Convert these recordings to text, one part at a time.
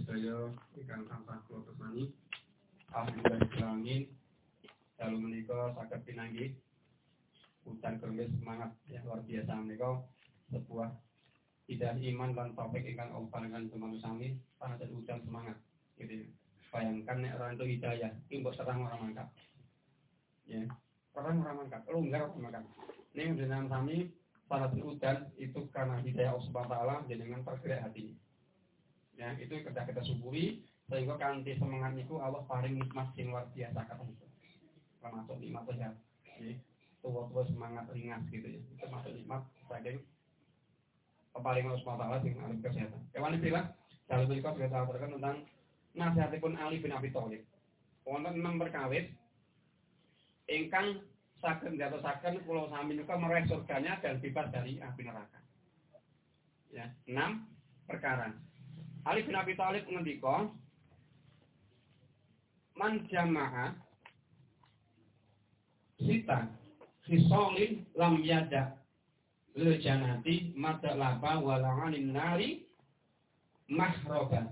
sedaya ingkang tansah kula tresnani. Alhamdulillah alamin. Dalu menika saged pinanggih hutan kermes semangat yang luar biasa menika sebuah tidak iman dan topik ingkang Allah panjenengan teman sami pancen hujan semangat gitu bayangkan nek orang itu hidayah itu mbok terang orang mangkat ya terang orang mangkat longgar orang mangkat ini dengan sami para hujan itu karena hidayah Allah Subhanahu wa taala tergerak hati ya itu kita kita syukuri sehingga kanti semangat itu Allah paling nikmat sing luar biasa kata itu termasuk nikmat sehat ya tua-tua semangat ringas gitu ya. Termasuk nikmat saking paling Allah taala sing alim kesehatan. Kewan istilah kalau berikut kita aturkan tentang nasihatipun Ali bin Abi Thalib. Wonten enam perkawis ingkang saged ndatosaken kula sami nika mereh surganya dan bebas dari api neraka. Ya enam perkara Ali bin Abi Thalib ngendika man jama'a sita khisalin lam yada. Le janati madalaba wala'anin nari mahroba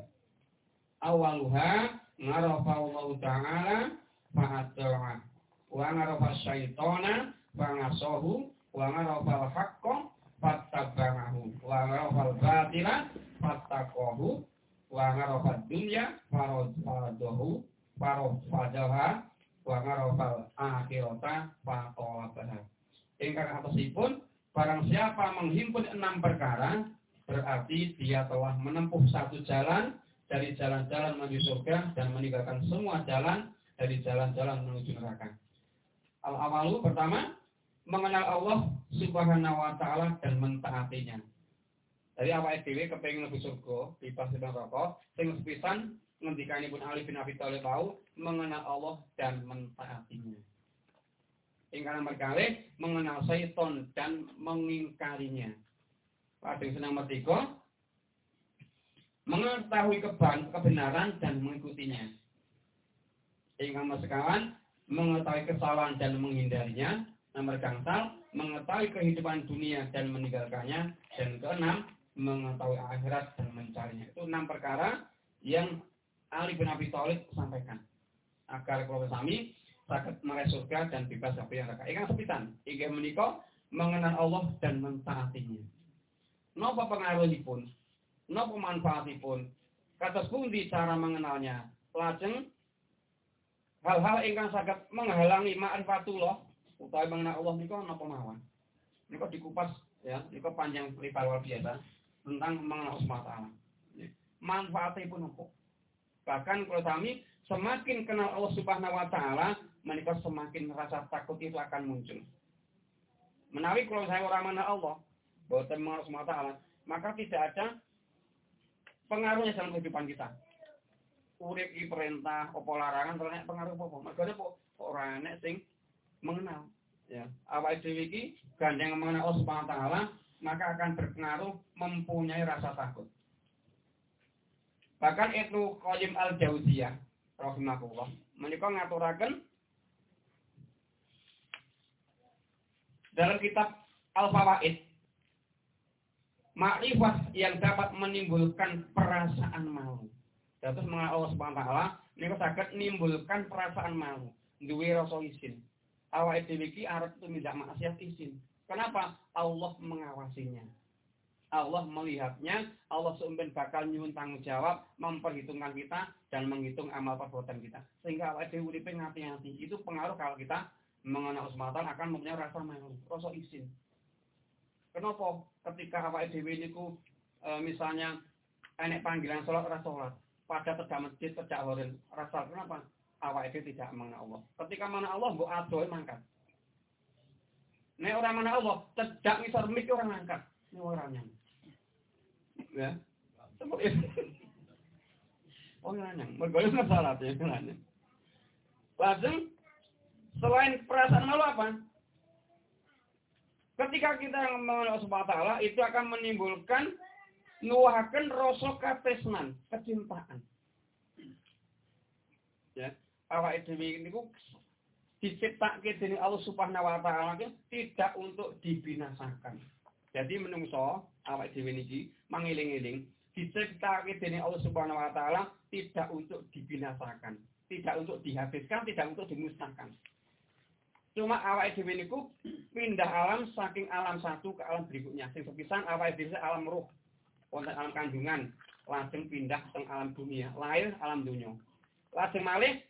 awaluha ngarafa Allah Ta'ala fa'adda'a wa ngarafa syaitona fa'asahu wa ngarafa al-haqqa wa ngarafa al-batila fattaqahu wa ngarafa dunya faradahu faradaha wa ngarafa al-akhirata fatolabaha ingkang atasipun barang siapa menghimpun enam perkara berarti dia telah menempuh satu jalan dari jalan-jalan menuju surga dan meninggalkan semua jalan dari jalan-jalan menuju neraka. Al-awalu pertama, mengenal Allah subhanahu wa ta'ala dan mentaatinya. Dari awal dhewe kepengin lebih surga, bebas dari neraka, sing sepisan pun Ali bin Abi Thalib tahu mengenal Allah dan mentaatinya. Ingkang nomor kali mengenal syaitan dan mengingkarinya. Pada senang mertika, mengetahui kebenaran dan mengikutinya. Sehingga sekawan mengetahui kesalahan dan menghindarinya. Nomor gangsal, mengetahui kehidupan dunia dan meninggalkannya. Dan keenam, mengetahui akhirat dan mencarinya. Itu enam perkara yang Ali bin Abi Thalib sampaikan. Agar kalau kami sakit meraih surga dan bebas dari neraka. Ikan sepitan, ingin menikah, mengenal Allah dan mentaatinya. Napa pengaruhipun? Napa manfaatipun? Kados pundi cara mengenalnya? Lajeng hal-hal ingkang saged menghalangi ma'rifatullah utawi mengenal Allah niku napa mawon? Niku dikupas ya, niku panjang lebar luar biasa tentang mengenal Allah Taala. Manfaatipun apa? Bahkan kalau kami semakin kenal Allah Subhanahu wa taala, menikah semakin rasa takut itu akan muncul. Menawi kalau saya orang mana Allah, boten mengenal Allah taala, maka tidak ada pengaruhnya dalam kehidupan kita. Urip iki perintah apa larangan pengaruh apa? Mergane kok ora enek sing mengenal. Ya, awake dhewe iki gandeng mengenal Allah Subhanahu wa taala, maka akan berpengaruh mempunyai rasa takut. Bahkan itu Qayyim Al-Jauziyah rahimahullah menika ngaturaken dalam kitab Al-Fawaid makrifat yang dapat menimbulkan perasaan malu. Terus mengenai Allah Subhanahu wa taala niku saged menimbulkan perasaan malu, duwe rasa isin. Awake dhewe iki arep tumindak maksiat isin. Kenapa? Allah mengawasinya. Allah melihatnya, Allah sumben bakal nyuwun tanggung jawab, memperhitungkan kita dan menghitung amal perbuatan kita. Sehingga awake dhewe ngati-ngati. Itu pengaruh kalau kita mengenal Allah akan mempunyai rasa malu, rasa isin. Kenapa ketika awak dhewe niku e, misalnya enek panggilan sholat ora sholat, pada tegak masjid tegak horen rasa kenapa? Awak dhewe tidak mengenal Allah. Ketika mana Allah mbok adoh mangkat. Nek orang mana Allah, tegak ngisor mik orang angkat. Ini orangnya. Ya. Seperti itu. Oh nanyang, mergolong masalah ya nanyang. Langsung selain perasaan malu apa? Ketika kita mengenal subhanahu taala itu akan menimbulkan nuwahaken rasa katresnan, kecintaan. Ya, awak dhewe niku diciptakke dening Allah Subhanahu wa taala tidak untuk dibinasakan. Jadi menungso awak dhewe niki mangiling-iling diciptakan dari Allah Subhanahu wa taala tidak untuk dibinasakan, tidak untuk dihabiskan, tidak untuk dimusnahkan. Cuma awal dhewe pindah alam saking alam satu ke alam berikutnya. Sing sepisan awal dhewe alam roh. Wonten alam kandungan, langsung pindah ke alam dunia, lahir alam dunia. Lajeng malih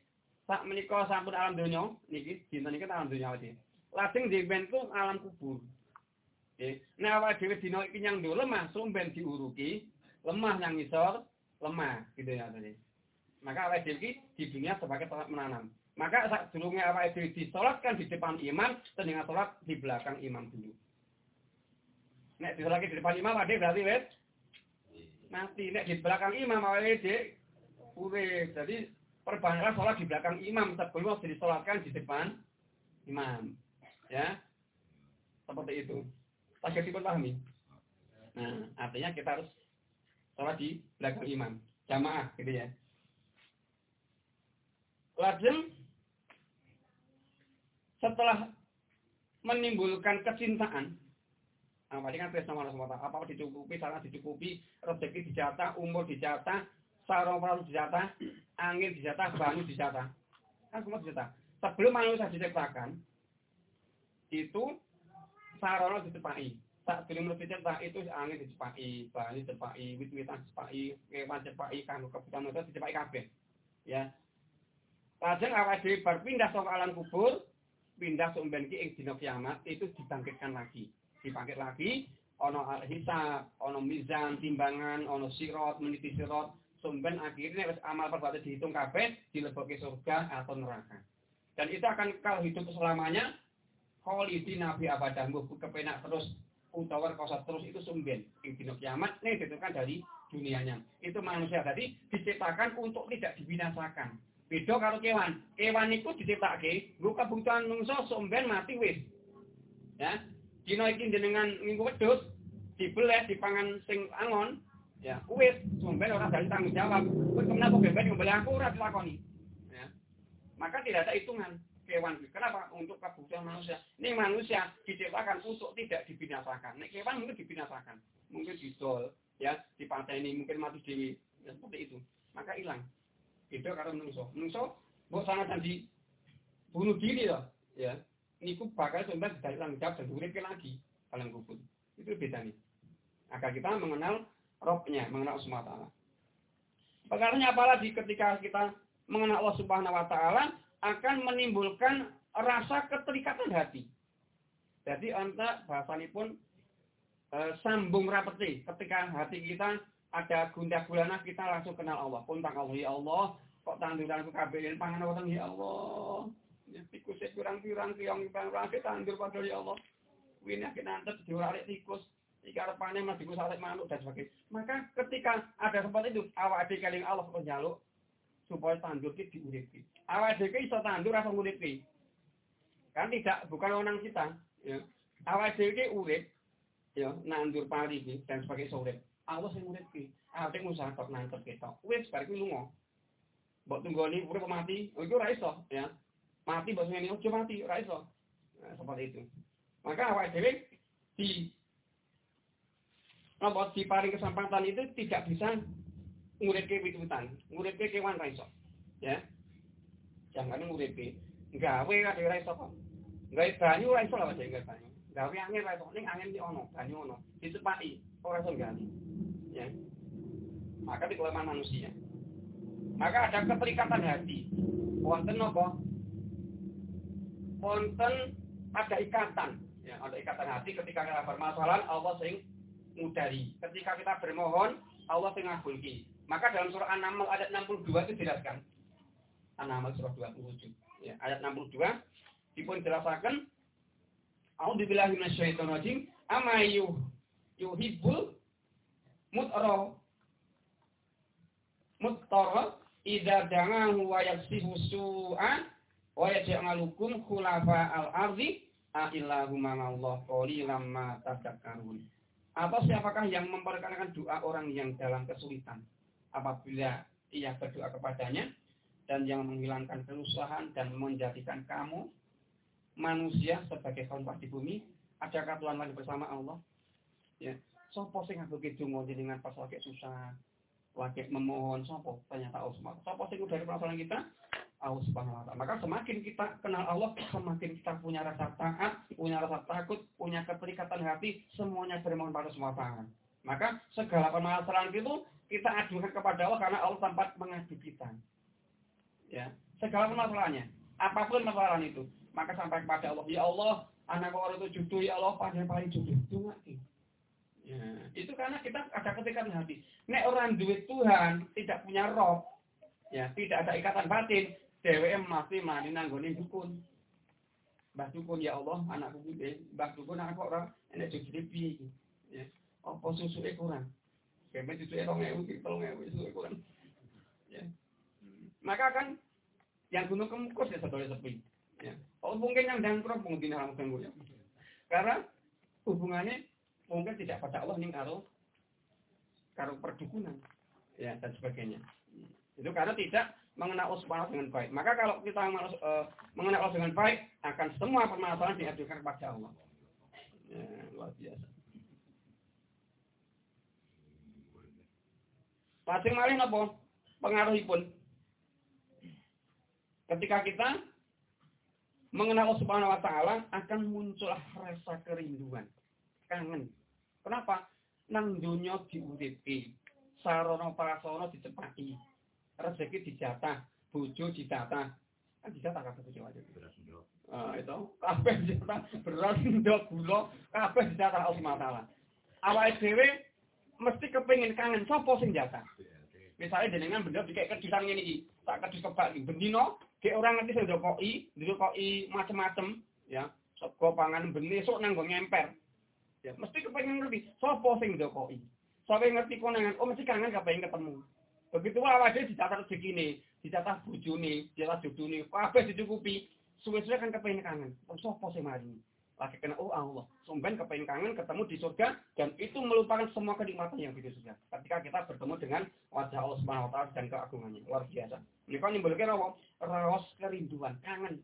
sak menika sampun alam dunia niki dinten niki alam dunia iki. Lajeng dibentuk alam kubur. Nggih. Nah awak dhewe dina iki nyang lemah sumben diuruki, lemah yang ngisor, lemah gitu ya tadi. Maka awak dhewe di dunia sebagai tempat menanam. Maka saat dulunya awak dhewe disolatkan di depan imam, dengan sholat di belakang imam dulu. Nek disolatkan di depan imam ada berarti wes mati. Nek di belakang imam awak dhewe urip. Jadi perbanyaklah sholat di belakang imam sebelum disolatkan di depan imam. Ya. Seperti itu. Agar dipahami. Nah, artinya kita harus sholat di belakang imam. Jamaah, gitu ya. Lajeng, setelah menimbulkan kecintaan, apa nah, kan sama Allah SWT, apa dicukupi, sana dicukupi, rezeki dijatah, umur dijatah, perang dijatah, angin dijatah, banyu dijatah. Kan semua dijatah. Sebelum manusia diciptakan, itu sarana dicepai. Tak belum lebih cepak itu angin dicepai, banyu dicepai, wit-witan dicepai, kewan dicepai, kanggo kebutuhan manusia dicepai kabeh. Ya. Lajeng awak dhewe berpindah ke alam kubur, pindah sumben ki ing dina kiamat itu dibangkitkan lagi. Dibangkit lagi ono hisab, ono mizan, timbangan, ono sirot, meniti sirot, sumben akhirnya amal perbuatan dihitung kabeh dilebokke surga atau neraka. Dan itu akan kalau hidup selamanya. Kholidi nabi abadah mbuh kepenak terus utawa kosa terus itu sumben. Ing dina kiamat nih ditentukan dari dunianya. Itu manusia tadi diciptakan untuk tidak dibinasakan. Beda karo kewan. Kewan itu diciptake nggo kebutuhan manusia sumben mati wis. Ya. Dina iki jenengan minggu wedhus dibeleh dipangan sing angon ya wis sumben orang dari tanggung jawab kowe kenapa bebek ngembelih aku ora dilakoni ya maka tidak ada hitungan kewan. Kenapa? Untuk kebutuhan manusia. Ini manusia diciptakan untuk tidak dibinasakan. Nek kewan mungkin dibinasakan. Mungkin didol, ya, di pantai ini mungkin mati dewi. Ya, seperti itu. Maka hilang. Itu karena manusia. Manusia, buat sangat tadi bunuh diri loh. Ya. Niku bakal sebenarnya dari tanggung jawab dan lagi. Kalian kubur. Itu beda nih. Agar kita mengenal rohnya, mengenal Allah Ta'ala. Perkaranya apalagi ketika kita mengenal Allah Subhanahu wa taala, akan menimbulkan rasa keterikatan hati. Jadi anta pun e, sambung rapeti. Ketika hati kita ada gundah gulana kita langsung kenal Allah. Puntang Allah ya Allah, kok tanduran kabeh pangan wonten ya Allah. Ya tikus kurang-kurang tiang kurang tandur padahal ya Allah. Wini akhir nanti diuralik tikus. Ika arepane mas tikus arek manuk dan sebagainya. Maka ketika ada seperti itu, awak dikeling Allah penyaluk supaya tandur kita diuripi. Awak dhewe iso tandur atau nguripi. Kan tidak bukan orang kita, ya. Awak dhewe urip ya nandur pari dan sebagai sore. Allah sing nguripi. Awake usaha tok nantur ketok. Wis bar kuwi lunga. Mbok tunggoni urip mati, oh, iku iso, ya. Mati mbok ngene ojo mati, ora iso. Nah, seperti itu. Maka awak dhewe di apa paling kesempatan itu tidak bisa nguripe wit-witan, nguripe kewan ra iso. Ya. Jangan nguripi. Gawe kate ora iso kok. Gawe banyu ora iso lah gawe banyu. Gawe angin ora iso ning angin di ono banyu ono. Dicepaki ora iso ganti ya. Maka di kelemahan manusia. Maka ada keterikatan hati. Wonten apa? Wonten ada ikatan ya ada ikatan hati ketika kita bermasalah Allah sing ngudari ketika kita bermohon Allah sing ngabulki maka dalam surah An-Naml ayat 62 itu dijelaskan An-Naml surah 27. Ya, ayat 62 dipun jelasaken A'udzubillahi minasyaitonir rajim. Ama yuhibbul mutara mutara idza da'ahu wa yaksifu su'a wa yaj'alukum khulafa al-ardi a illahu ma'allah qalilan ma. Atau siapakah yang memperkenalkan doa orang yang dalam kesulitan apabila ia berdoa kepadanya dan yang menghilangkan kerusuhan dan menjadikan kamu manusia sebagai kaum di bumi. Adakah Tuhan lagi bersama Allah? Ya. Sopo sing ngabuke donga jenengan pas lagi susah, lagi memohon sopo ternyata Allah Sopo sing dari permasalahan kita Allah Subhanahu wa taala. Maka semakin kita kenal Allah, semakin kita punya rasa taat, punya rasa takut, punya keterikatan hati, semuanya bermohon pada semua taala. Maka segala permasalahan itu kita adukan kepada Allah karena Allah tempat mengadu kita. Ya, segala permasalahannya, apa pun permasalahan itu, maka sampai kepada Allah, ya Allah, anak orang itu jodoh, ya Allah, pada paling jodoh. Itu Ya, itu karena kita ada keterikatan hati. Nek orang duit Tuhan tidak punya roh, ya tidak ada ikatan batin, dheweke mati mani nanggone dukun. Mbah dukun ya Allah, anakku gede, Mbah dukun anak ora enek jodoh piye iki. Ya. Apa susuke kurang? Kemen susuke 2000, 3000 susuke kurang. Ya. Maka kan yang gunung kemukus ya satu sepi. Ya. Oh mungkin yang dangkrok mungkin halang tunggu ya. Karena hubungannya mungkin tidak pada Allah nih karo karo perdukunan ya dan sebagainya. Itu karena tidak mengenal Allah Subhanahu dengan baik. Maka kalau kita mengenal Allah dengan baik, akan semua permasalahan diajukan kepada Allah. Ya, luar biasa. Lajeng malih napa? Pengaruhipun. Ketika kita mengenal Allah Subhanahu wa taala akan muncul rasa kerinduan, kangen. Kenapa? Nang dunya diuripi, sarana prasarana dicepaki, rezeki dijatah, bojo dijatah. Kan dijatah kabeh bojo aja. Ah, itu kabeh dijatah, beras ndok gula, kabeh dijatah Allah Taala. Awake dhewe mesti kepengin kangen sapa sing jatah. Misalnya jenengan bener dikek kedusan ngene iki, tak kedus kebak iki bendino, gek orang ngerti sing ndokoki, ndokoki macem-macem, ya. Sego pangan benih sok nang ngemper. Ya, mesti kepengin ngerti sapa sing ndokoki. Sapa ngerti konangan, oh mesti kangen kepengin ketemu. Begitu awake dhewe dicatat rezekine, dicatat bojone, dicatat jodone, kabeh dicukupi. Suwe-suwe kan kepengin kangen. Oh, sapa sing mari? Lagi kena oh Allah. Sumben kepengin kangen ketemu di surga dan itu melupakan semua kenikmatan yang di surga. Ketika kita bertemu dengan wajah Allah Subhanahu wa taala dan keagungannya. Luar biasa. Ini kan nimbulke apa? Raos kerinduan, kangen.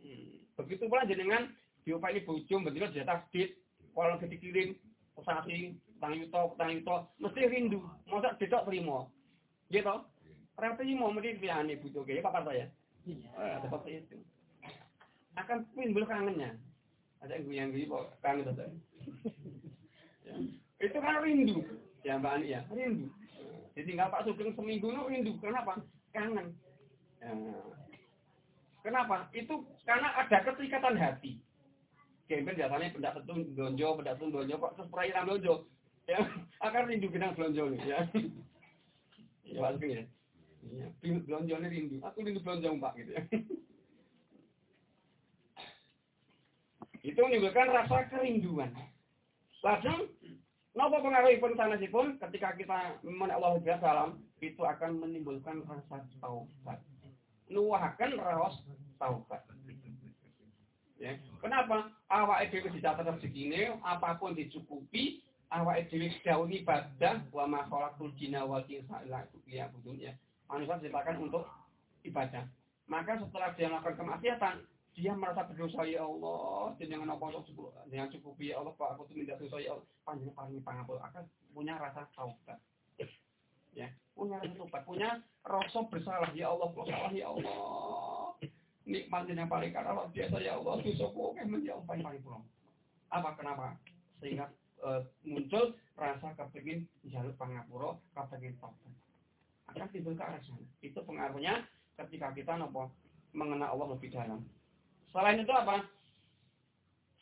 Hmm. Begitu pula jenengan diupaini bojo bendina dicatat dit, kalau dikirim pesati, tang yuto, tang yuto, mesti rindu. Masa ditok terima. Gitu. Rapi mau mesti pilihannya butuh kayak apa saya? Iya. Eh, seperti itu. Akan timbul kangennya. Ada yang gue kok kangen saja. ya. Itu kan rindu. Ya Mbak Ani ya, rindu. Jadi tinggal Pak Sugeng seminggu itu rindu. Kenapa? Kangen. Ya. Kenapa? Itu karena ada keterikatan hati. Kempen jasanya pendak tetun donjo, pendak tetun donjo, kok terus perairan donjo. Ya, akan rindu genang donjo nih ya. Ya, ya. Iya, belanja rindu. Aku rindu belanja Pak gitu ya. Itu menimbulkan rasa kerinduan. Langsung, Napa pengaruh pun pun ketika kita memohon Allah salam itu akan menimbulkan rasa taubat. Nuwahaken raos taubat. Ya. Kenapa? Awak dhewe dicatat rezekine, apa pun dicukupi, awak dhewe jauh ibadah wa ma khalaqul jinna wal insa illa liya'budun ya. Manusia diciptakan untuk ibadah. Maka setelah dia melakukan kemaksiatan, dia merasa berdosa ya Allah, jangan apa cukup, jangan cukupi ya Allah, Pak aku tuh minta dosa ya Allah, panjang paling pangapul akan punya rasa taubat. Ya, punya rasa taubat, punya rasa bersalah ya Allah, bersalah ya Allah. Nikmat yang paling karena biasa ya Allah, dosa kok menjauh paling paling pulang. Apa kenapa? Sehingga uh, muncul rasa kepingin jalur pangapura, kepingin tobat. Akan timbul ke arah sana. Itu pengaruhnya ketika kita nopo mengenal Allah lebih dalam. Selain itu apa?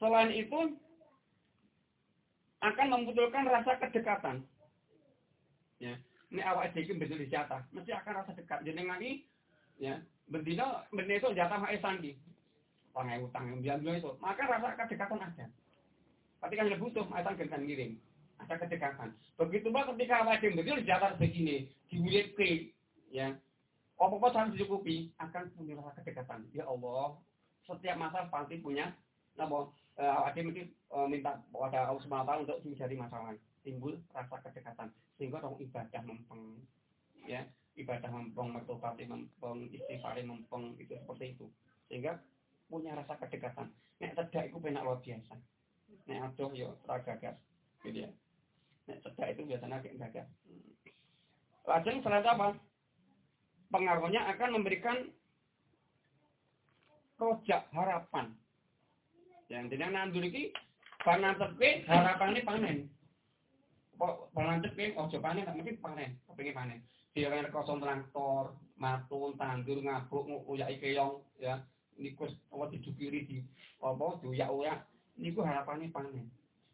Selain itu akan memunculkan rasa kedekatan. Ya, ini awak jadi betul jatah, mesti akan rasa dekat. Jadi ngani, ya, berdino, berdino jatah mae sandi. Pangai utang yang bilang itu, maka rasa kedekatan ada. Ketika anda butuh, akan akan ngirim. Ada kedekatan. Begitu mbak ketika wajib betul jatah begini, diwilit ke, ya, apa-apa harus dicukupi, akan punya rasa kedekatan. Ya Allah, setiap masa pasti punya, uh, ada mesti uh, minta pada Allah SWT untuk mencari masalah. Timbul rasa kedekatan. Sehingga orang ibadah mempeng, ya, ibadah mempeng, mertobati mempeng, istighfar mempeng, itu seperti itu. Sehingga punya rasa kedekatan. Nek tidak itu benar luar biasa. Nek adoh yo ragagas. Gitu ya. cedak itu biasanya kayak gagah. Lajeng selain apa? Pengaruhnya akan memberikan rojak harapan. Yang tidak nandur ini panen tepi harapan ini panen. Panen tepi ojo panen tapi mungkin panen, kepingin panen. Dia kan kosong traktor, matun, tandur, ngabuk, nguyak keong, ya. Niku apa dijukiri di apa diuyak-uyak. Niku harapannya panen.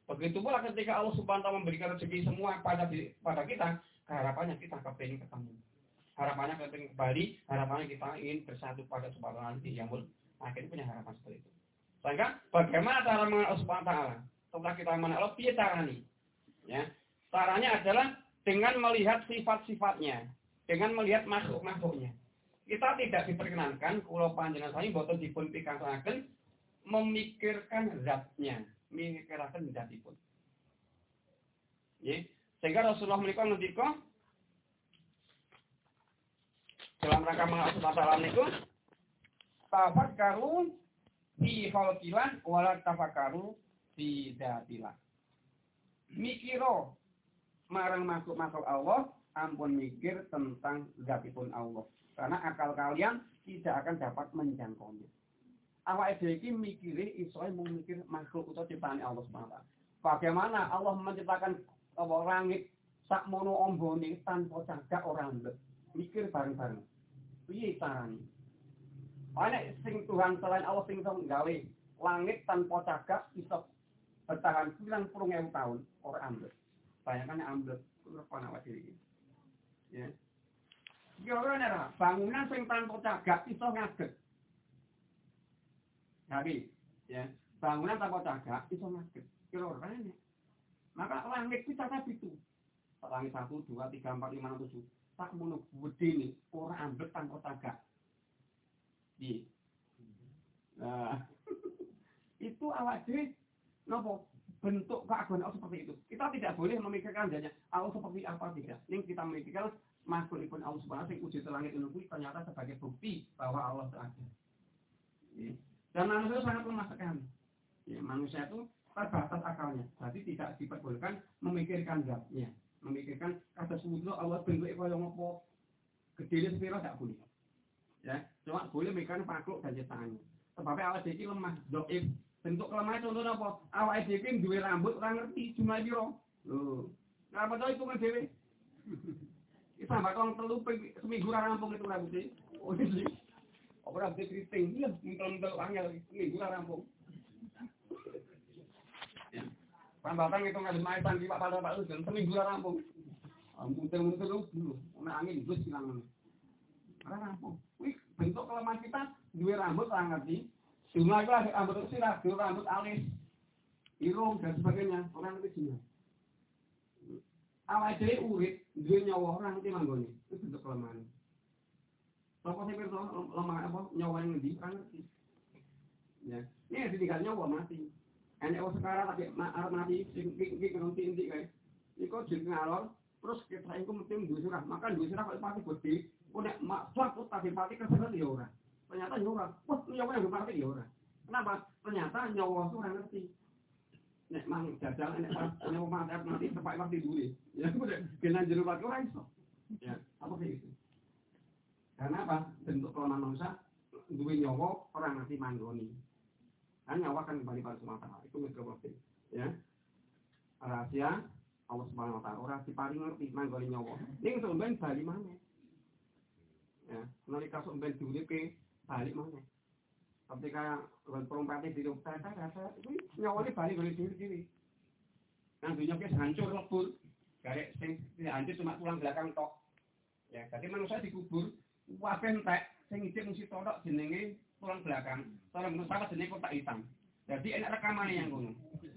Begitu pula ketika Allah Subhanahu wa taala memberikan rezeki semua pada pada kita, harapannya kita kepingin ketemu. Harapannya kepingin kembali, harapannya kita ingin bersatu pada subhanahu nanti yang akhirnya punya harapan seperti itu. Sehingga bagaimana cara mengenal Allah Subhanahu wa taala? Setelah kita mengenal Allah, piye caranya? Ya. Caranya adalah dengan melihat sifat-sifatnya, dengan melihat makhluk-makhluknya. Kita tidak diperkenankan kalau panjenengan saya boten dipun pikantunaken memikirkan zatnya, mikiraken zatipun. Ya. Sehingga Rasulullah menika ngendika dalam rangka mengenal masalah niku tafakkaru fi khalqilah wala tafakkaru dzatilah. Mikiro marang makhluk-makhluk Allah ampun mikir tentang zatipun Allah. Karena akal kalian tidak akan dapat menjangkaunya awak dhewe iki mikire iso mikir makhluk utawa ciptaan Allah Subhanahu Bagaimana Allah menciptakan apa langit sak mono ombone tanpa cagak orang ambek. Mikir bareng-bareng. Piye carane? Ana sing Tuhan selain Allah sing iso gawe langit tanpa cagak iso bertahan pirang puluh tahun orang ambek. Bayangkan ambek berapa awak dhewe Ya. Kira-kira bangunan sing tanpa cagak iso ngaget. Tapi, ya, bangunan tanpa cagak itu ngaget. Kira rene. Maka langit itu cacat itu. Langit satu, dua, tiga, empat, lima, enam, tujuh. Tak mono gede nih, orang ambek tanpa cagak. Di. Nah, itu dhewe nopo bentuk keagungan Allah seperti itu. Kita tidak boleh memikirkan hanya Allah seperti apa tidak. Ini kita memikirkan makhluk pun Allah subhanahu wa uji langit itu ternyata sebagai bukti bahwa Allah ada. Dan manusia sangat lemah sekali. Ya, manusia itu terbatas akalnya. Jadi tidak diperbolehkan memikirkan zatnya. Memikirkan kata wudhu Allah bentuk kaya ngopo. Gede sepiro tidak boleh. Ya, cuma boleh memikirkan makhluk dan ciptaannya. Sebabnya awal jadi lemah, doib. Bentuk kelemahan contohnya apa? Awal jadi dua rambut orang ngerti cuma biro. Loh, apa tahu itu kan dewe? Kita bakal telu seminggu rampung itu rambutnya. Oh, ini Ora bisa keriting, iya, mentel-mentel angel, minggu lah rampung. Pambatan itu nggak semaitan di pak pada pak dan seminggu lah rampung. Muter-muter lu dulu, kena angin, gus hilang. Ora rampung. Wih, bentuk kelemahan kita dua rambut lah ngerti. Jumlah itu rambut sirah, rambut alis, irung dan sebagainya. Orang itu Cina. Awal jadi urip, dua nyawa orang itu manggone. Itu bentuk kelemahan. Sopo sing pirsa lemah apa nyawa yang ngendi kan ngerti. Ya. Ini ditinggal nyawa mati. Enek wong sekarang lagi arep mati sing iki kurang tindik kae. Iku jeng ngalor terus kita iku mesti duwe surah. Maka duwe surah kok pati gede. Kok nek mak sak tapi pati kesel ya ora. Ternyata ya. Wah, nyawa yang mati ya ora. Kenapa? Ternyata nyawa itu ora ngerti. Nek mang jajal nek nyawa mati mati tepak mati duwe. Ya kuwi kena jero pati ora iso. Ya, apa sih? Karena apa? Bentuk kelemahan manusia duwe nyawa orang nanti manggoni. Kan nyawa kan kembali pada semata. Itu mikroprofil. Ya. Rahasia Allah Subhanahu wa taala ora diparing ngerti manggoni nyawa. Ning sampean bali mana? Ya, nalika sampean diuripe balik mana? Ketika perumpati di rumah saya rasa itu nyawa ini balik dari diri diri. Nah dunia kita hancur lebur. Garek sing hancur cuma tulang belakang tok. Ya, jadi manusia dikubur Wapen entek sing ijek mesti tok jenenge tulang belakang. Tulang pesawat jenenge kotak hitam. Jadi enak rekamane yang ngono.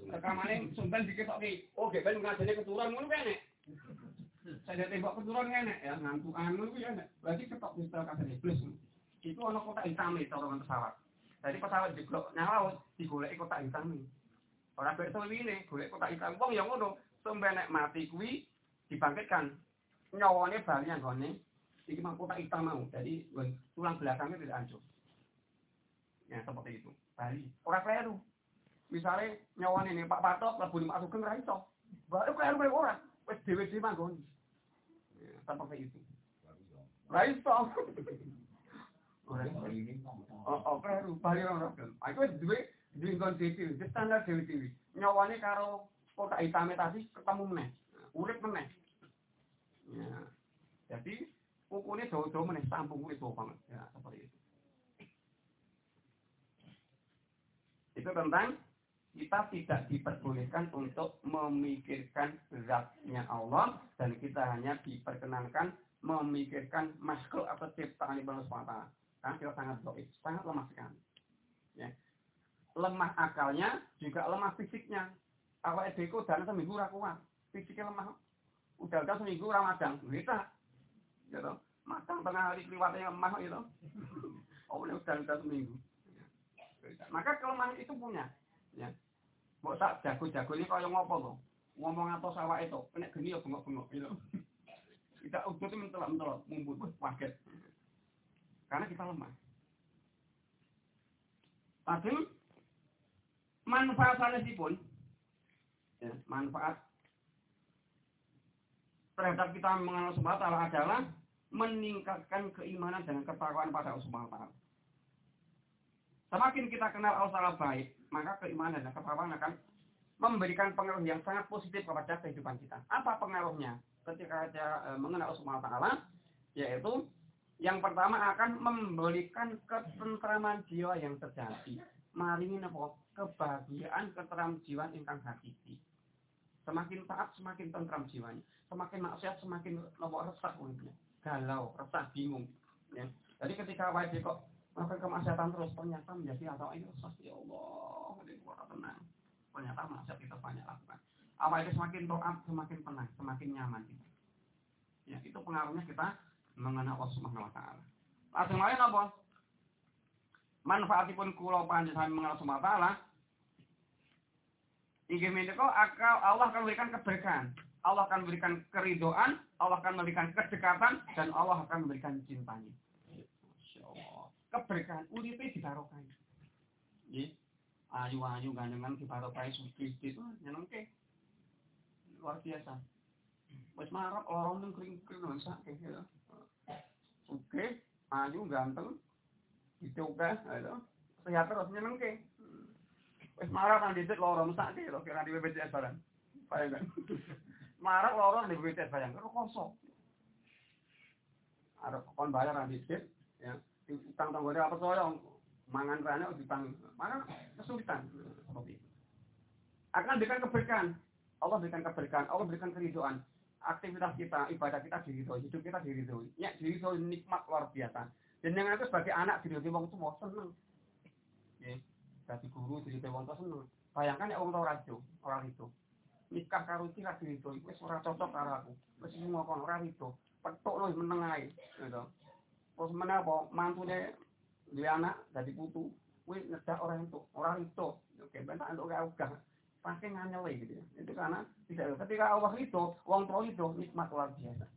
Rekamane sumben diketokke. Oh, gek ben ngajene keturun ngono kene. Saya tembok keturun kene ya ngantuk anu kuwi enak. Berarti ketok pistol kasane plus. Itu ana kotak hitam nih torongan pesawat. Jadi pesawat jeblok nang digoleki kotak hitam nih. Ora iso ini, golek kotak hitam. Wong ya ngono, sumben nek mati kuwi dibangkitkan. Nyawane bali anggone ini mahkota hitam mau. Jadi tulang belakangnya tidak hancur. Ya seperti itu. Bali. Orang keliru. Misalnya nyawan ini Pak Patok, labu lima sugeng ra iso. Baru keliru kaya orang. Wis dhewe-dhewe manggon. Ya, seperti itu. Lah iso. Oh, oh, kleru, bali ora. Aku wis duwe duwe nggon dhewe, wis standar dhewe-dhewe. Nyawane karo kotak hitame tadi ketemu meneh. Urip meneh. Ya. Jadi kukunya jauh-jauh meneh sambung itu banget. Ya, seperti itu. Itu tentang kita tidak diperbolehkan untuk memikirkan zatnya Allah dan kita hanya diperkenankan memikirkan makhluk atau ciptaan Ibu Allah Karena kita sangat doib, sangat lemah sekali. Ya. Lemah akalnya, juga lemah fisiknya. Awal edeku dan seminggu rakuan, fisiknya lemah. Udah-udah seminggu Ramadan, bisa. Gitu. Matang tengah hari kelewatnya lemah gitu. Oh, udah udah seminggu. Maka kelemahan itu punya. Ya. Mbok tak jago-jago ini kaya ngopo to? Ngomong atau sawah itu, kena geni ya bengok-bengok gitu. Kita udah itu mentelak-mentelak, mumbut, kaget. Karena kita lemah. Tapi manfaat pun, ya, manfaat terhadap kita mengenal subhanahu adalah meningkatkan keimanan dan ketakwaan pada Allah Subhanahu Semakin kita kenal Allah secara baik, maka keimanan dan ketakwaan akan memberikan pengaruh yang sangat positif kepada kehidupan kita. Apa pengaruhnya? Ketika kita e, mengenal Allah Subhanahu Taala, yaitu yang pertama akan memberikan ketentraman jiwa yang terjadi. Maringin apa? Kebahagiaan, ketentraman jiwa ingkang hakiki. Semakin taat, semakin tentram jiwanya. Semakin maksiat, semakin nopo resah uripnya. Galau, resah, bingung. Ya. Jadi ketika wajib kok melakukan kemaksiatan terus, ternyata menjadi atau ini resah, ya Allah, ini tenang. Ternyata maksiat kita banyak lakukan. Apa itu semakin taat, semakin tenang, semakin nyaman kita. Ya, itu pengaruhnya kita mengenal Allah Subhanahu wa taala. Langsung lain apa? Manfaatipun kula panjenengan mengenal Subhanahu wa taala Inggih menika Allah akan memberikan keberkahan. Allah akan memberikan keridoan, Allah akan memberikan kedekatan, dan Allah akan memberikan cintanya. Masya Allah. Keberkahan, uripe dibarokai. Nggih. Ayu-ayu gandengan dibarokai suci itu nyenengke. Luar biasa. Wis marap orang nang kring-kring sak ya. Oke, ayu ganteng. Itu. Sehat terus nyenengke. Wis marah nang dhisik loro mesake lho kira di BPJS barang. Paham kan? Marah loro di BPJS barang karo kosong. Arep kon bayar nang dhisik ya. Utang tanggone apa soyo mangan rane utang. Mana kesulitan. Akan berikan keberkahan. Allah berikan keberkahan, Allah berikan keriduan. Aktivitas kita, ibadah kita diridhoi, hidup kita diridhoi. Ya, diridhoi nikmat luar biasa. Dan yang itu sebagai anak diridhoi wong tuwa seneng. Ya dadi guru jadi wong seneng. Bayangkan ya wong tua rajo orang itu nikah karo iki ra itu wis ora cocok karo aku. Wis ngomong ora itu petuk loh meneng ae gitu. Terus menapa mantune dia anak dadi putu. Wis ngedak orang itu orang itu oke bentak untuk gak pasti nganyel gitu ya. Itu karena tidak ketika Allah itu wong tua itu nikmat luar biasa.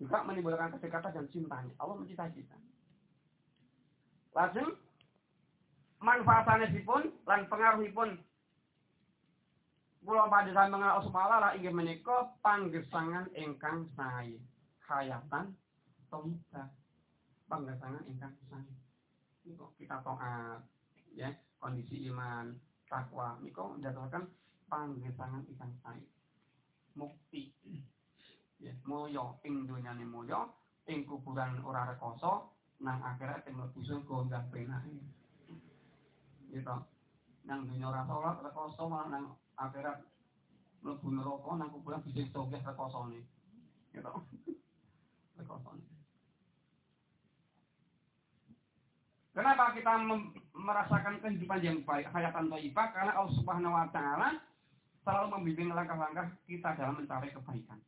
Juga menimbulkan kedekatan dan cintanya Allah mencintai kita. Langsung manfaat pun lan pengaruhipun. Kula panjenengan mengenal subhanallah inggih menika panggesangan ingkang sae hayatan thayyibah panggesangan ingkang sae niku kita taat ya. Kondisi iman takwa. Niku menjatuhkan panggesangan ingkang sae mukti. Ya moyo ing dunyane moyo ing kuburan ora rekoso nang akhirat ing mlebu surga nggak penak gitu nang dunia ora salat rekoso malah nang akhirat mlebu neraka nang kuburan bisa togeh rekosone gitu rekosone Kenapa kita merasakan kehidupan yang baik, hayatan thayyibah? Karena Allah Subhanahu wa taala selalu membimbing langkah-langkah kita dalam mencari kebaikan.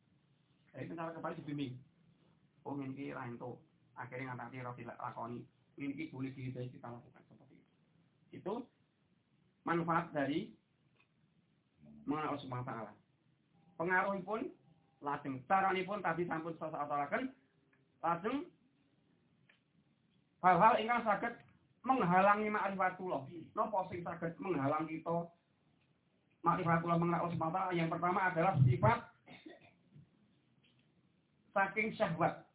Jadi mencari kebaikan dibimbing. Oh ini ra entuk. Akhirnya nganti ra dilakoni. Ini boleh kita lakukan itu manfaat dari mengenal Allah Subhanahu taala. Pengaruh pun lajeng carane pun tadi sampun saya aturaken lajeng hal-hal ingkang saged menghalangi ma'rifatullah. Napa sing saged menghalang kita Makrifatullah mengenal Allah SWT yang pertama adalah sifat saking syahwat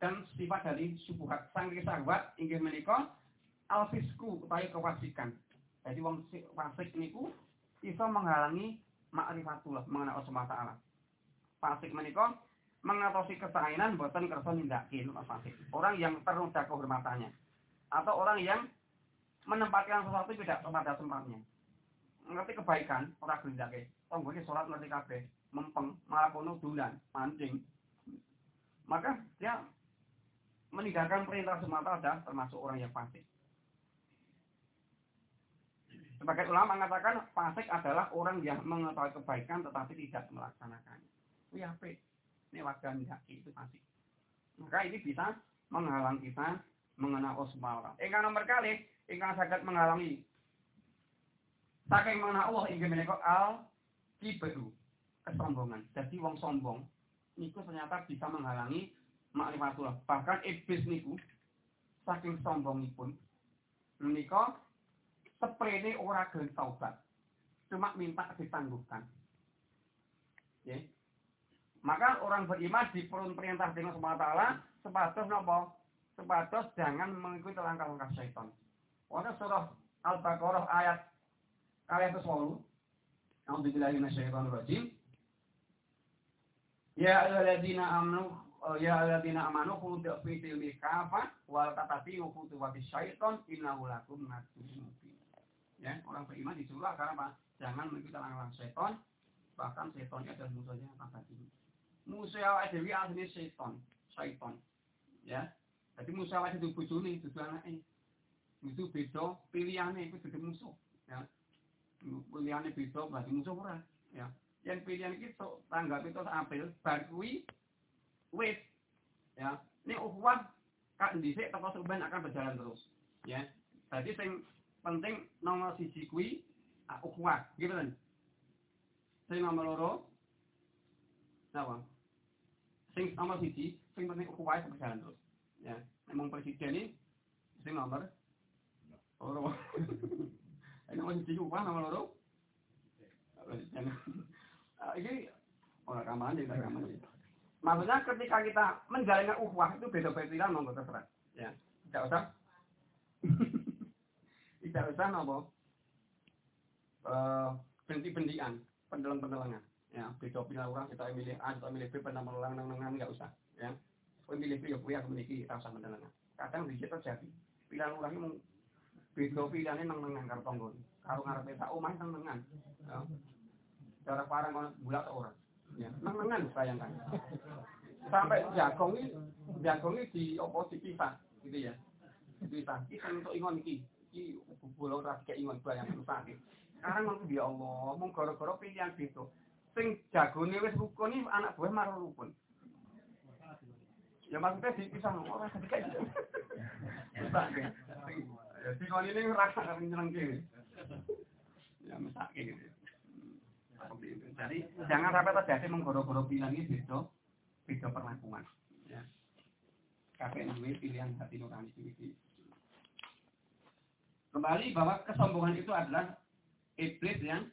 dan sifat dari subuhat. Saking syahwat ingin menikah alfisku utawi kefasikan. Jadi wong fasik niku bisa menghalangi makrifatullah mengenal Allah SWT. Fasik menikah mengatasi kesainan buatan kersa nindakin fasik. Orang yang ternoda kehormatannya atau orang yang menempatkan sesuatu tidak pada tempatnya. Ngerti kebaikan, orang gelindake. Tonggone sholat ngerti kabeh, mempeng, malah kono dulan, mancing. Maka dia meninggalkan perintah semata ada termasuk orang yang fasik. Sebagai ulama mengatakan fasik adalah orang yang mengetahui kebaikan tetapi tidak melaksanakannya. Itu ya, Ini warga mendaki itu fasik. Maka ini bisa menghalang kita mengenal Allah Ingkang nomor kali, ingkang sakit menghalangi. Saking mengenal Allah ingin menika al kiberu kesombongan. Jadi wong sombong niku ternyata bisa menghalangi makrifatullah. Bahkan iblis niku saking sombongipun menika seprene ora gelem taubat. Cuma minta ditangguhkan. Ya. Maka orang beriman di perintah dengan SWT sepatus nopo sepatus jangan mengikuti langkah-langkah syaitan. Wonten surah Al-Baqarah ayat ayat 10. A'udzubillahi minasyaitonir rajim. Ya ayyuhalladzina amanu ya ayyuhalladzina amanu khudhu fi tilmi kafa wal tatabi'u khutuwati syaiton innahu ngaduwwun mubin. Ya, orang beriman disuruh karena apa? Jangan mengikuti langkah syaitan, bahkan syaitannya adalah musuhnya apa ini. Musuh ada di asli syaitan, syaitan. Ya, jadi musuh awake itu bojone, dudu anake. Itu beda pilihane iku dudu musuh, ya. Pilihane beda berarti musuh ora, ya. Yang pilihan tok tanggap itu apil bar kuwi wis ya. Ini ukhuwah kak dhisik teko sampean akan berjalan terus, ya. Jadi sing penting nomor siji kuwi ukhuwah, gitu kan. Sing nomor loro Napa? Sing nomor siji, sing penting ukhuwah berjalan terus. Ya emang presiden ini sing nomor loro. Ini nomor siji upah nomor loro? Ini orang ramalan jadi ramalan maksudnya ketika kita menjalankan ukhuwah itu beda-beda monggo terserah. Ya tidak usah tidak usah nopo uh, benti-bentian pendelang-pendelangan ya beda pilih orang kita milih A kita milih B pada melang nang nggak usah ya pemilih pilihan yang memiliki rasa mendalangan. Kadang di situ terjadi pilihan orang itu beda pilihannya nang nengan karo tonggo. Karo ngarepe sak omah nang nengan. Ya. Cara parang kono bulat orang. Ya, nang nengan bayangkan. Sampai jagong ini ini di oposisi kita gitu ya. Kita kita untuk ingon iki. Iki bola ora kayak ingon bayangkan sakit. Sekarang mau dia Allah, mau gara-gara pilihan gitu. Sing jagone wis rukun iki anak buah marah rukun. Ya maksudnya dipisah orang ketika itu. Bisa ya. Si kon ini rasa nyerang kiri. Ya misalnya gitu. Jadi jangan sampai terjadi menggoro-goro pilihan ini beda, beda perlakuan. Ya. Kakek namanya pilihan hati nurani ini. Kembali bahwa kesombongan itu adalah iblis yang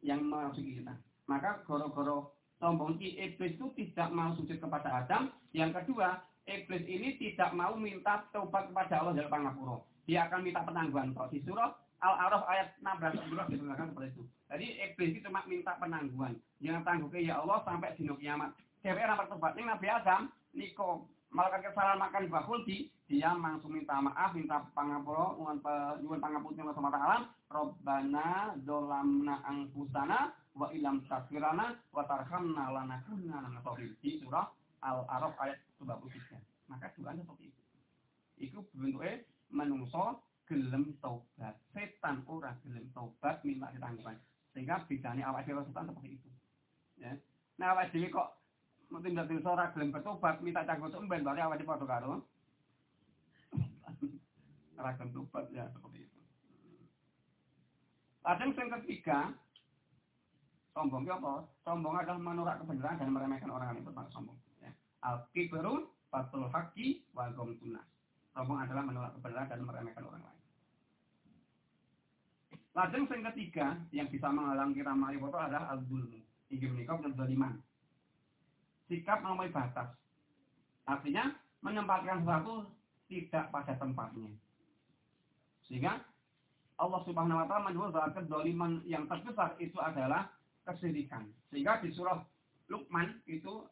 yang memasuki kita. Maka goro-goro sombong si iblis itu tidak mau sujud kepada Adam. Yang kedua, iblis ini tidak mau minta taubat kepada Allah dari pangapura. Dia akan minta penangguhan. Kok di surah Al-Araf ayat 16 Allah digunakan seperti itu. Jadi iblis itu cuma minta penangguhan. Jangan tangguh ya Allah sampai di kiamat. Cewek rapat tobat ini Nabi Adam, niko melakukan kesalahan makan bakul di dia langsung minta maaf, minta pangapura, nyuwun pangapunten Allah Taala. Robbana dolamna angkusana wa ilam takfirana wa tarhamna lanakunna min di surah Al-Araf ayat 23. Maka doanya seperti itu. Itu bentuknya menungso gelem taubat. Setan ora gelem taubat minta ditangguhan. Sehingga bedanya awak dhewe setan seperti itu. Ya. Nah awak dhewe kok tindak dosa ora gelem bertobat minta canggung semben bare awak dhewe padha karo. Ora tobat ya seperti itu. Ada yang ketiga, Sombong apa? Sombong adalah menolak kebenaran dan meremehkan orang lain itu sombong. Ya. Al-kibru fatul haqi wa tunas. Sombong adalah menolak kebenaran dan meremehkan orang lain. Lajeng yang ketiga yang bisa menghalang kita mari foto adalah al-zulmu. Inggih menika kezaliman. Sikap melampaui batas. Artinya menempatkan sesuatu tidak pada tempatnya. Sehingga Allah Subhanahu wa taala menyebut bahwa kezaliman yang terbesar itu adalah kesirikan. Sehingga di surah Luqman itu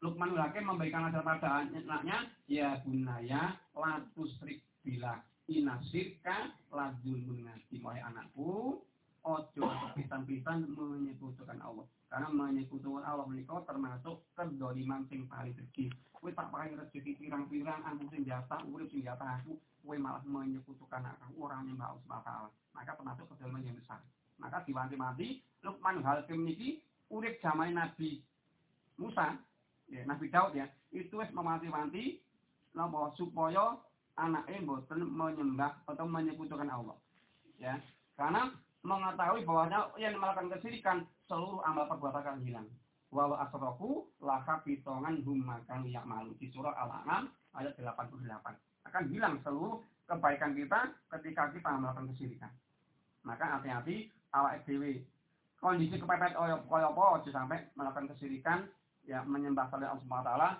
Luqman Hakim memberikan nasihat pada anaknya, ya bunaya la tusrik bila inasirka ladul munasi wahai anakku ojo pisan-pisan menyekutukan Allah. Karena menyekutukan Allah menika termasuk kedoliman sing paling kecil kowe tak paling rezeki pirang-pirang aku sing jatah urip sing aku kowe malah menyekutukan aku orang yang Allah Subhanahu maka termasuk kedoliman yang besar. Maka diwanti-wanti Luqman Hakim niki urip zaman Nabi Musa ya, Nabi Daud ya itu wis mewanti-wanti napa supaya anaknya boten menyembah atau menyekutukan Allah. Ya, karena mengetahui bahwa yang melakukan kesirikan seluruh amal perbuatan akan hilang. Walau asroku laka pitongan hum makan yang malu di surah Al-An'am ayat 88 akan hilang seluruh kebaikan kita ketika kita melakukan kesirikan. Maka hati-hati awak dewi kondisi kepepet oyo koyo po sampai melakukan kesirikan ya menyembah pada Allah Subhanahu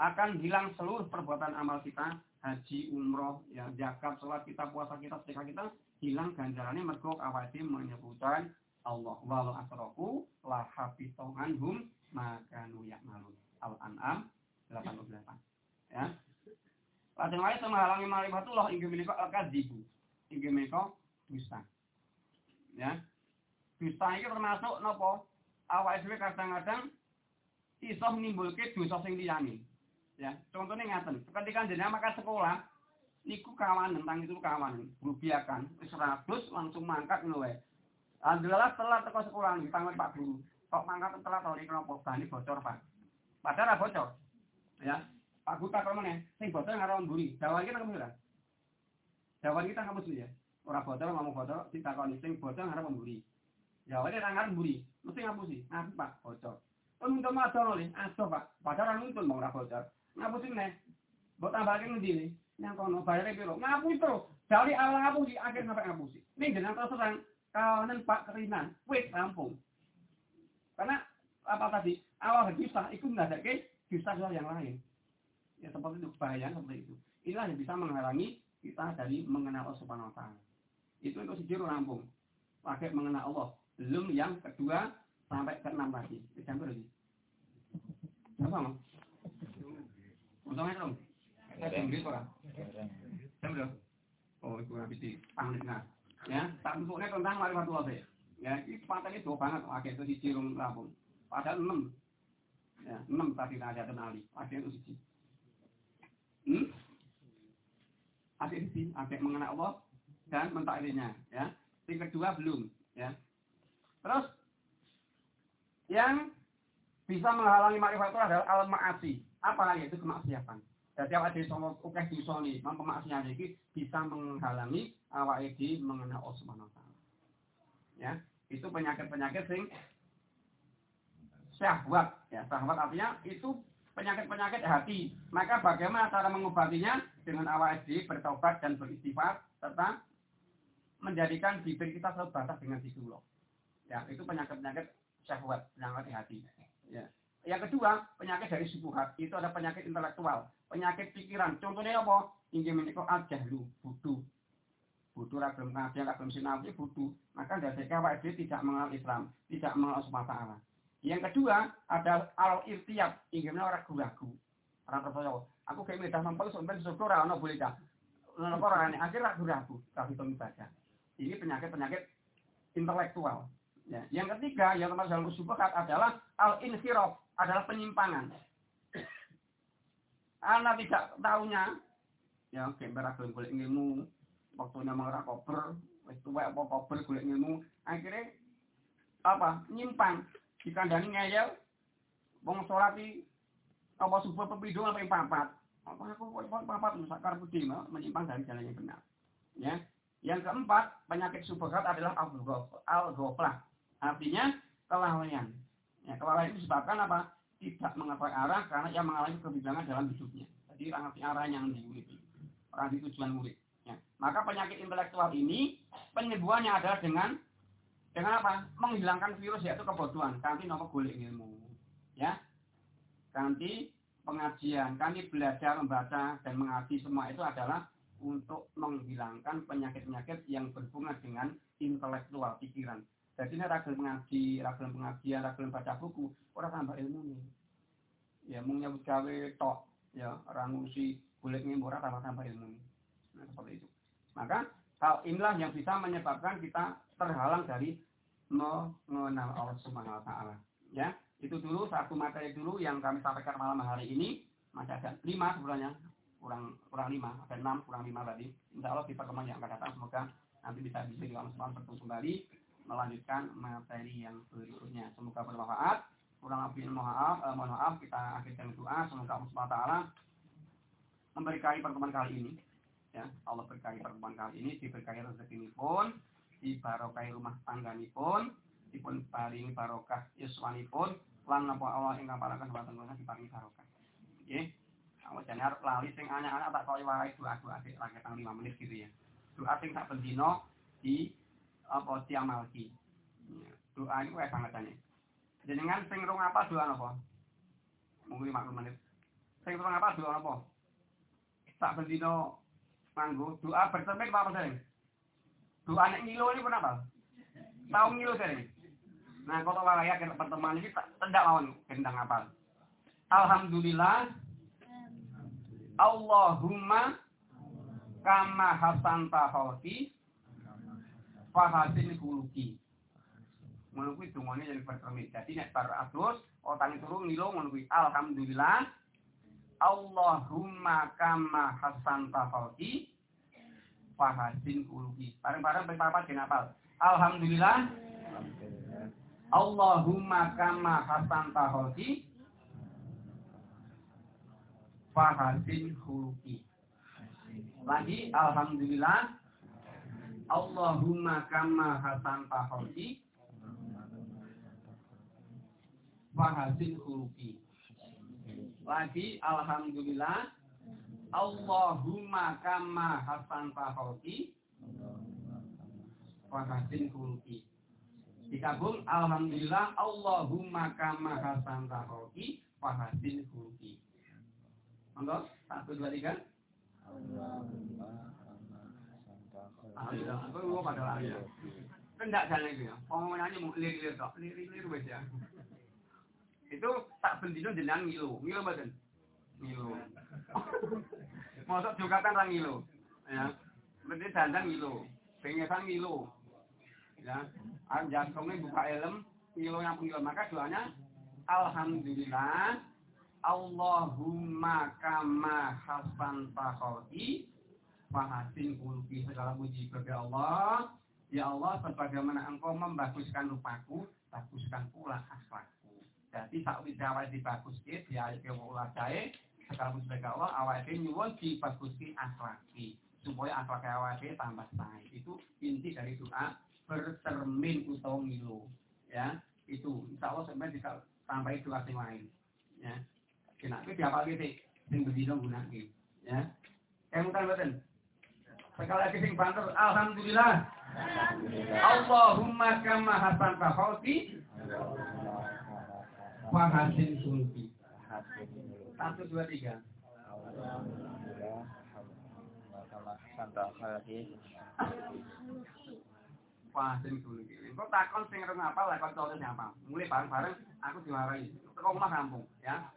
akan hilang seluruh perbuatan amal kita haji, umroh, ya zakat, sholat kita, puasa kita, sedekah kita hilang ganjarannya mergo awadi menyebutkan Allah walau asroku la hafitu anhum makanu ya'malun. Al-An'am 88. Ya. Lajeng wae menghalangi marifatullah inggih menika al-kadzibu. Inggih menika dusta. Ya. Dusta iki termasuk napa? Awake dhewe kadang-kadang iso menimbulke dosa sing liyane. Ya, contohnya ngaten, ketika jenengan makan sekolah, niku kawan tentang itu kawan, berubiakan, seratus langsung mangkat ngono wae. Alhamdulillah telat teko sekolah ditangani Pak Guru. Kok mangkat telat to kenapa bani bocor, Pak. Padahal bocor. Ya. Pak Guru tak meneh, sing bocor ngaron mburi. Jawaban kita kamu? Jawaban kita kamu ya. Ora bocor ngomong bocor, ditakoni sing bocor ngarep mburi. Jawabannya ra ngarep mburi. Mesti ngapusi. Ngapu Pak, bocor. Pun minta maaf aso Pak. Padahal nuntun mau ora bocor ngapusi meneh. Mbok tambahke ngendi ne? Nang kono bayare piro? Ngapusi terus. Dari awal ngapusi akhir sampai ngapusi. Ning jenengan terus terang kawanan Pak Kerinan, wis rampung. Karena apa tadi? Awal bisa itu ke bisa yang lain. Ya seperti itu bahaya seperti itu. Inilah yang bisa menghalangi kita dari mengenal Allah Subhanahu wa taala. Itu untuk sejuru rampung. Pakai mengenal Allah. Belum yang kedua sampai ke enam lagi. Itu lagi. Apa, Untungnya dong. Yang beli orang. Berapa? Oh, itu habis di. Ya, tak tentang marifatul ya. Ya, ini ini dua banget. Oke, itu di Cirung Lampung. Padahal enam. Ya, enam tadi ada kenali. Akhirnya itu siji. Hmm? Akhir sih, akhir mengenai Allah dan mentailinya. Ya, yang kedua belum. Ya, terus yang bisa menghalangi makrifat itu adalah al-ma'asi apa yaitu kemaksiatan. Jadi awak sama akeh dosa ni, kemaksiatan iki bisa menghalangi awak dhewe mengenal Allah. Ya, itu penyakit-penyakit sing syahwat ya syahwat artinya itu penyakit-penyakit hati. Maka bagaimana cara mengobatinya? Dengan awal SD bertobat dan beristighfar serta menjadikan bibir kita selalu basah dengan zikirullah ya itu penyakit-penyakit syahwat penyakit hati. Ya yang kedua, penyakit dari subuhat. Itu ada penyakit intelektual. Penyakit pikiran. Contohnya apa? Inggih menika lu budu. Budu ragam kajian, ragam sinawi, budu. Maka dari awak tidak mengenal Islam, tidak mengenal Allah Yang kedua, ada al-irtiyab. Inggih menika ragu-ragu. Orang percaya, aku kayak medah mempel sampai syukur ora ono boleh dah. Napa ora akhir ragu-ragu, tapi ibadah. Ini penyakit-penyakit intelektual. Ya. Yang ketiga yang termasuk dalam subuhat adalah al-inhiraf, adalah penyimpangan. Anak tidak tahunya, ya gambar agak golek ilmu, waktunya mengerah koper, wis tuwek apa koper golek ilmu, akhirnya apa? Nyimpang, dikandani ngeyel, wong sholat apa subuh pepidung apa yang papat. Apa aku papat sakar putih menyimpang dari jalan yang benar. Ya. Yang keempat, penyakit subhat adalah al-ghaflah. Artinya kelalaian. Ya, kelalaian itu disebabkan apa? Tidak mengetahui arah karena ia mengalami kebimbangan dalam hidupnya. Jadi ngerti arah yang diurip. Orang di tujuan murid. Ya. Maka penyakit intelektual ini penyembuhannya adalah dengan dengan apa? Menghilangkan virus yaitu kebodohan. Kanti nopo golek ilmu. Ya. Kanti pengajian, kanti belajar membaca dan mengaji semua itu adalah untuk menghilangkan penyakit-penyakit yang berhubungan dengan intelektual pikiran. Jadi ini ragil mengaji, ragil pengajian, ragil baca buku, orang tambah ilmu nih. Ya, mau nyebut gawe tok, ya, orang ngusi, boleh orang tambah tambah ilmu. Nah, seperti itu. Maka hal inilah yang bisa menyebabkan kita terhalang dari mengenal Allah Subhanahu wa taala. Ya, itu dulu satu materi dulu yang kami sampaikan malam hari ini. Masih ada lima sebenarnya, kurang kurang lima, ada enam kurang lima tadi. Insya Allah di pertemuan yang akan datang semoga nanti bisa bisa Allah Subhanahu kembali melanjutkan materi yang berikutnya. Semoga bermanfaat. Kurang lebih mohon maaf, eh, mohon maaf kita akhirkan doa. Semoga Allah taala memberkahi pertemuan kali ini ya Allah berkahi pertemuan kali ini diberkahi rezeki ini pun dibarokai rumah tangga ini pun dipun paringi barokah yuswani pun lan napa Allah ing kapalaken wonten kula diparingi barokah nggih kalau jenar lali sing anak-anak tak koyo wae doa-doa sik rakyat 5 menit gitu ya doa sing tak bendino di apa diamalki doa ini sangat tanya jenengan sing rong apa doa apa mungkin 5 menit. Sing rong apa doa apa tak bendino manggo doa bertemik apa sering? Doa nek ngilo ini pun apa tahu ngilo sering? Nah kalau kita pertemuan ini tidak lawan kendang apa Alhamdulillah. Allahumma kama hasan fahasin kuluki menunggu dungane yang bertemik jadi nek bar atus otak turun ngilo Alhamdulillah Allahumma kama hasan tafalki fahasin kuluki. Bareng-bareng berpapat kenapa? Alhamdulillah. Allahumma kama hasan tafalki fahasin kuluki. Lagi Alhamdulillah. Allahumma kama hasan tafalki fahasin kuluki lagi alhamdulillah. Allahumma kama hasan tahoti wa hasin khuluqi digabung alhamdulillah. Allahumma kama hasan tahoti wa hasin khuluqi monggo satu dua tiga. Alhamdulillah, aku mau pada lari ya. Kendak jalan itu ya. Pengomongannya mau lir-lir kok, lir-lir ya. Itu tak bendino jenengan ngilu. Ngilu mboten ngilu. Mosok jogatan ra ngilu. Ya. Berarti dandan ngilu. Pengesan ngilu. Ya. Jantungnya buka helm ngilu yang pengilu maka doanya alhamdulillah Allahumma kama hasan tahoti fahasin kulki segala puji bagi Allah ya Allah sebagaimana engkau membaguskan rupaku baguskan pula akhlak jadi sakwise awake dibaguske diayake wong ulasae sekarang sebagai Allah awake nyuwun dibaguski akhlaki supaya akhlak awake tambah sae. Itu inti dari doa bercermin utawa ngilu. Ya, itu insya Allah sampai bisa sampai doa sing lain. Ya. Kenapa diapal gitu? Sing bedino gunake. Ya. Kemudian mboten. Sekali lagi sing banter, alhamdulillah. Alhamdulillah. Allahumma kama hasan tahoti. Fahasin sulbi. Satu, dua, tiga. Fahasin sulbi. Takon sing reng apa lah kau tahu siapa. Mulai bareng-bareng aku diwarai. Kau rumah kampung ya.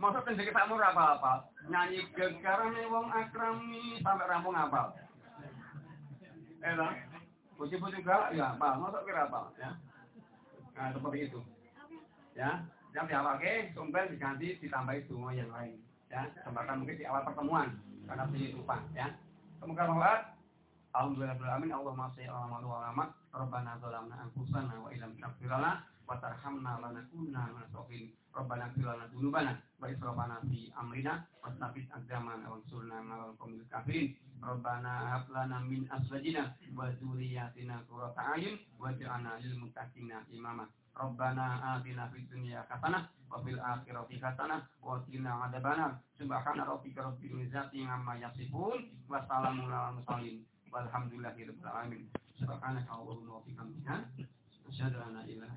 Masa tendek kita murah apa-apa. Nyanyi gegaran wong akrami sampai rampung apa. Eh lah. Puji-puji galak ya apa. Masa kira apa ya. Nah, seperti itu. Ya, yang di awal ke sumber diganti ditambahi semua yang lain. Ya, kesempatan mungkin di awal pertemuan karena punya lupa. Ya, semoga bahwa Alhamdulillah alamin Allahumma shalli ala Muhammad wa ala Rabbana zalamna anfusana wa illam taghfir lana wa tarhamna lanakunanna minasy khasirin Rabbana ighfir lana dzunubana wa israfana fi amrina wa tsabbit aqdamana wa ansurna 'alal qawmil kafirin Rabbana hab lana min azwajina wa dzurriyyatina qurrata a'yun waj'alna lil muttaqina imama Rabbana atina fid dunya hasanah wa fil akhirati hasanah wa qina adzabannar. Subhana rabbika rabbil izzati amma yasifun wa salamun alal mursalin. Walhamdulillahirabbil alamin. Subhanaka Allahumma wa bihamdika asyhadu an la ilaha